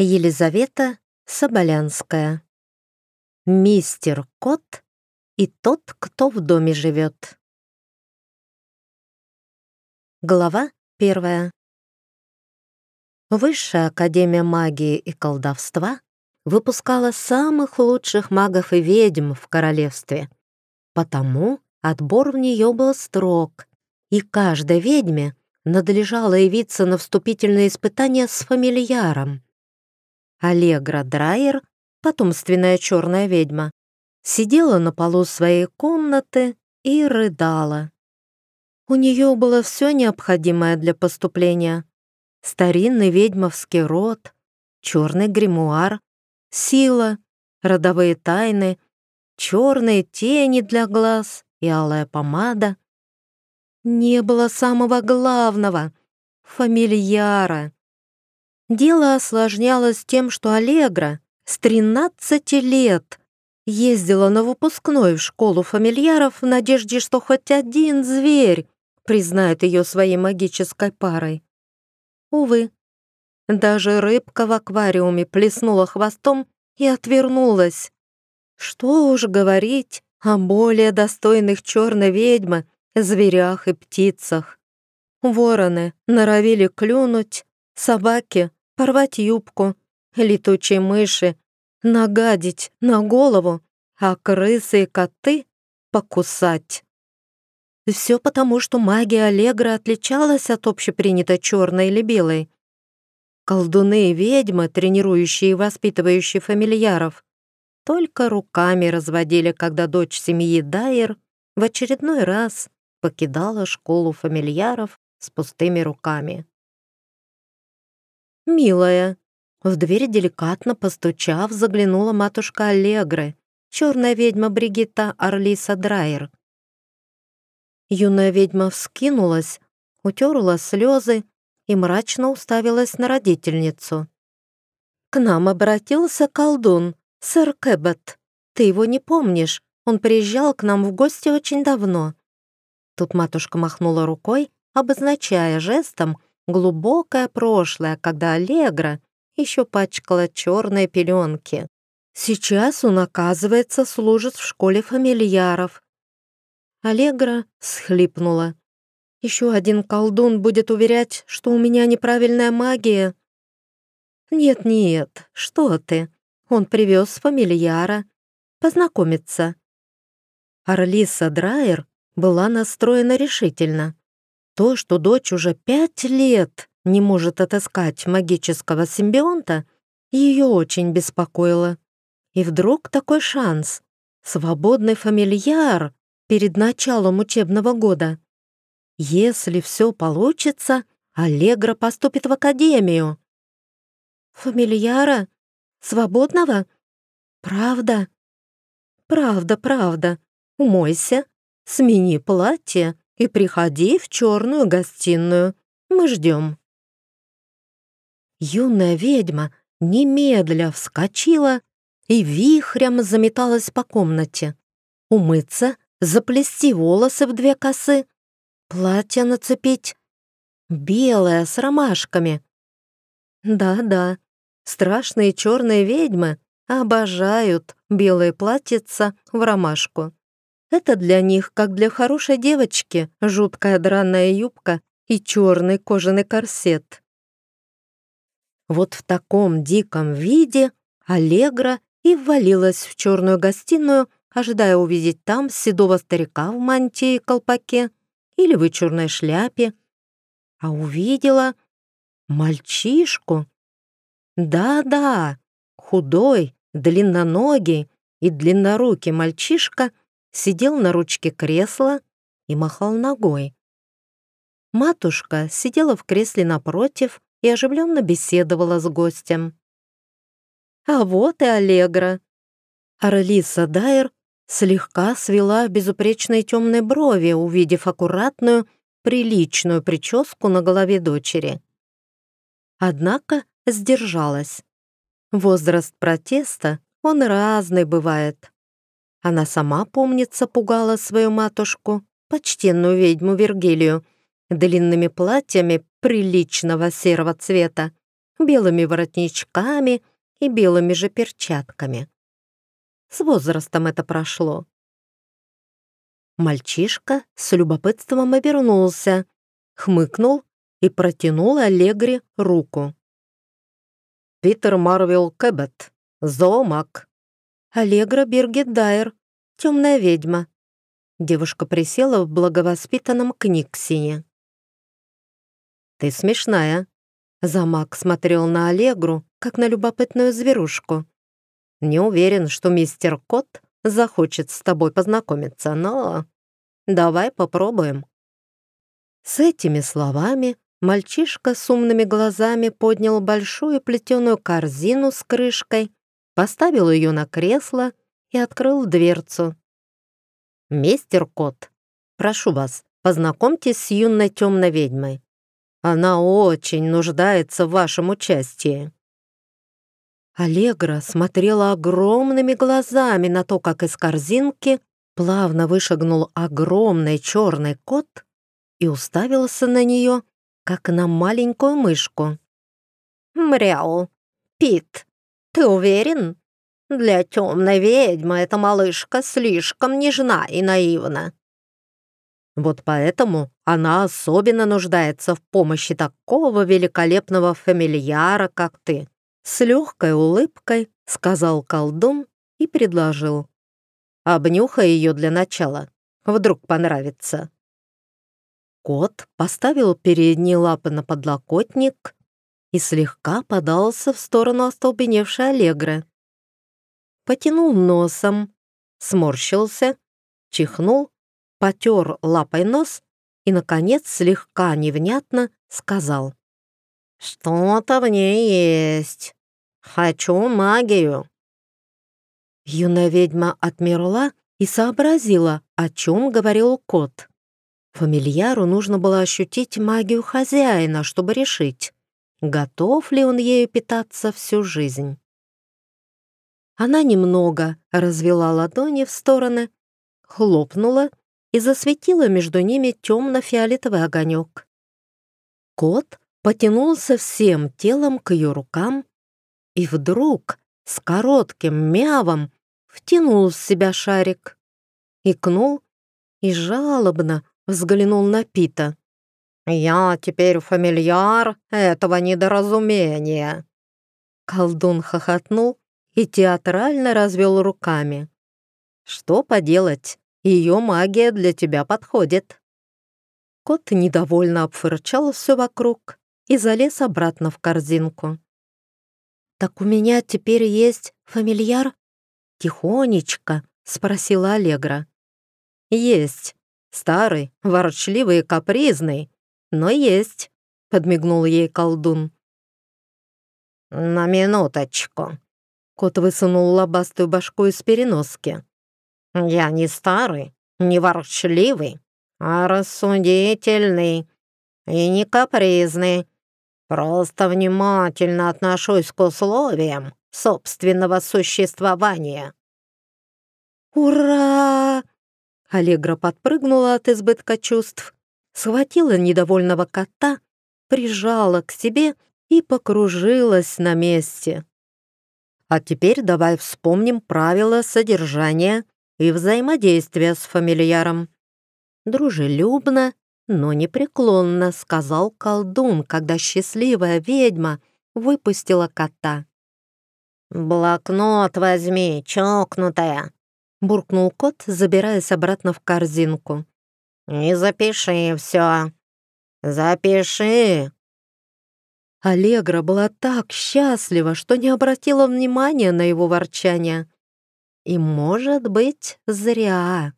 Елизавета Соболянская. Мистер Кот и тот, кто в доме живет. Глава первая. Высшая Академия магии и колдовства выпускала самых лучших магов и ведьм в королевстве. Потому отбор в нее был строг, и каждой ведьме надлежало явиться на вступительные испытания с фамильяром. Аллегра Драйер, потомственная черная ведьма, сидела на полу своей комнаты и рыдала. У нее было все необходимое для поступления. Старинный ведьмовский род, черный гримуар, сила, родовые тайны, черные тени для глаз и алая помада. Не было самого главного — фамильяра. Дело осложнялось тем, что Аллегра с 13 лет ездила на выпускной в школу фамильяров в надежде, что хоть один зверь признает ее своей магической парой. Увы, даже рыбка в аквариуме плеснула хвостом и отвернулась. Что уж говорить о более достойных черной ведьмы, зверях и птицах. Вороны норовили клюнуть, собаки — порвать юбку, летучие мыши — нагадить на голову, а крысы и коты — покусать. Все потому, что магия Аллегра отличалась от общепринятой черной или белой. Колдуны и ведьмы, тренирующие и воспитывающие фамильяров, только руками разводили, когда дочь семьи Дайер в очередной раз покидала школу фамильяров с пустыми руками. «Милая!» В дверь деликатно постучав, заглянула матушка Аллегры, черная ведьма Бригитта Орлиса Драйер. Юная ведьма вскинулась, утерла слезы и мрачно уставилась на родительницу. «К нам обратился колдун, сэр Кэббет. Ты его не помнишь, он приезжал к нам в гости очень давно». Тут матушка махнула рукой, обозначая жестом глубокое прошлое, когда Аллегра еще пачкала черные пеленки. Сейчас он, оказывается, служит в школе фамильяров, Аллегра схлипнула. «Еще один колдун будет уверять, что у меня неправильная магия». «Нет-нет, что ты. Он привез фамильяра. Познакомиться». Орлиса Драйер была настроена решительно. То, что дочь уже пять лет не может отыскать магического симбионта, ее очень беспокоило. И вдруг такой шанс. Свободный фамильяр перед началом учебного года. Если все получится, Аллегра поступит в академию. Фамильяра? Свободного? Правда? Правда, правда. Умойся, смени платье и приходи в черную гостиную. Мы ждем. Юная ведьма немедля вскочила и вихрем заметалась по комнате. Умыться, заплести волосы в две косы, платье нацепить, белое с ромашками. Да-да, страшные черные ведьмы обожают белые платьица в ромашку. Это для них, как для хорошей девочки, жуткая драная юбка и черный кожаный корсет. Вот в таком диком виде Аллегра и ввалилась в черную гостиную, ожидая увидеть там седого старика в мантии и колпаке или вычурной шляпе, а увидела мальчишку. Да-да, худой, длинноногий и длиннорукий мальчишка сидел на ручке кресла и махал ногой. Матушка сидела в кресле напротив и оживленно беседовала с гостем. А вот и Аллегра. Орлиса Дайер слегка свела безупречные темные брови, увидев аккуратную, приличную прическу на голове дочери. Однако сдержалась. Возраст протеста, он разный бывает. Она сама, помнится, пугала свою матушку, почтенную ведьму Вергилию, длинными платьями приличного серого цвета, белыми воротничками и белыми же перчатками. С возрастом это прошло. Мальчишка с любопытством обернулся, хмыкнул и протянул Аллегре руку. «Питер Марвел Кэббет, зоомаг». «Аллегра Биргит Дайер, темная ведьма». Девушка присела в благовоспитанном книгсине. «Ты смешная». Замак смотрел на Аллегру, как на любопытную зверушку. «Не уверен, что мистер Кот захочет с тобой познакомиться, но давай попробуем». С этими словами мальчишка с умными глазами поднял большую плетеную корзину с крышкой, поставил ее на кресло и открыл дверцу. «Мистер Кот, прошу вас, познакомьтесь с юной темной ведьмой. Она очень нуждается в вашем участии». Аллегра смотрела огромными глазами на то, как из корзинки плавно вышагнул огромный черный кот и уставился на нее, как на маленькую мышку. «Мряу, Пит, ты уверен? Для темной ведьмы эта малышка слишком нежна и наивна». Вот поэтому она особенно нуждается в помощи такого великолепного фамильяра, как ты. С легкой улыбкой сказал колдун и предложил. «Обнюхай ее для начала. Вдруг понравится». Кот поставил передние лапы на подлокотник и слегка подался в сторону остолбеневшей Аллегры. Потянул носом, сморщился, чихнул, потер лапой нос и, наконец, слегка невнятно сказал. «Что-то в ней есть. Хочу магию». Юная ведьма отмерла и сообразила, о чем говорил кот. Фамильяру нужно было ощутить магию хозяина, чтобы решить, готов ли он ею питаться всю жизнь. Она немного развела ладони в стороны, хлопнула и засветила между ними темно-фиолетовый огонек. Кот потянулся всем телом к ее рукам и вдруг с коротким мявом втянул в себя шарик, икнул и жалобно взглянул на Пита. «Я теперь фамильяр этого недоразумения!» Колдун хохотнул и театрально развел руками. «Что поделать, ее магия для тебя подходит». Кот недовольно обфырчал все вокруг и залез обратно в корзинку. «Так у меня теперь есть фамильяр?» «Тихонечко», — спросила Аллегра. «Есть. Старый, ворчливый и капризный, но есть», — подмигнул ей колдун. «На минуточку». Кот высунул лобастую башку из переноски. «Я не старый, не ворчливый, а рассудительный и не капризный. Просто внимательно отношусь к условиям собственного существования». «Ура!» Аллегра подпрыгнула от избытка чувств, схватила недовольного кота, прижала к себе и покружилась на месте. А теперь давай вспомним правила содержания и взаимодействия с фамильяром. Дружелюбно но непреклонно сказал колдун, когда счастливая ведьма выпустила кота. «Блокнот возьми, чокнутая!» — буркнул кот, забираясь обратно в корзинку. «И запиши все. Запиши!» Аллегра была так счастлива, что не обратила внимания на его ворчание. И, может быть, зря.